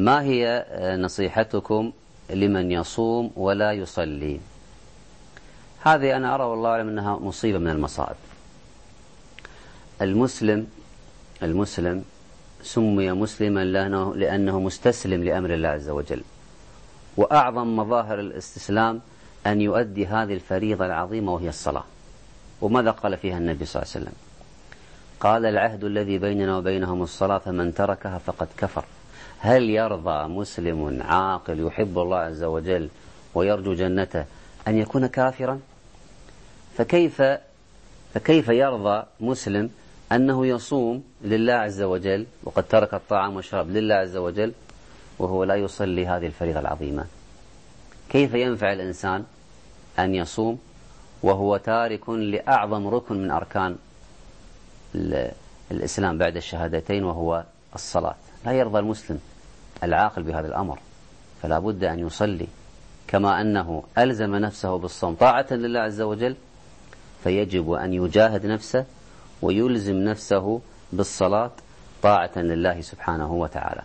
ما هي نصيحتكم لمن يصوم ولا يصلي؟ هذه أنا أرى والله أعلم أنها مصيبة من المصائب. المسلم المسلم سمي مسلما لأنه, لأنه مستسلم لأمر الله عز وجل. وأعظم مظاهر الاستسلام أن يؤدي هذه الفريضة العظيمة وهي الصلاة. وماذا قال فيها النبي صلى الله عليه وسلم؟ قال العهد الذي بيننا وبينهم الصلاة فمن تركها فقد كفر. هل يرضى مسلم عاقل يحب الله عز وجل ويرجو جنته أن يكون كافرا؟ فكيف فكيف يرضى مسلم أنه يصوم لله عز وجل وقد ترك الطعام والشراب لله عز وجل وهو لا يصلي هذه الفريضة العظيمة؟ كيف ينفع الإنسان أن يصوم وهو تارك لأعظم ركن من أركان الإسلام بعد الشهادتين وهو الصلاة. لا يرضى المسلم العاقل بهذا الأمر فلا بد أن يصلي. كما أنه ألزم نفسه بالصوم طاعة لله عز وجل فيجب أن يجاهد نفسه ويلزم نفسه بالصلاة طاعة لله سبحانه وتعالى.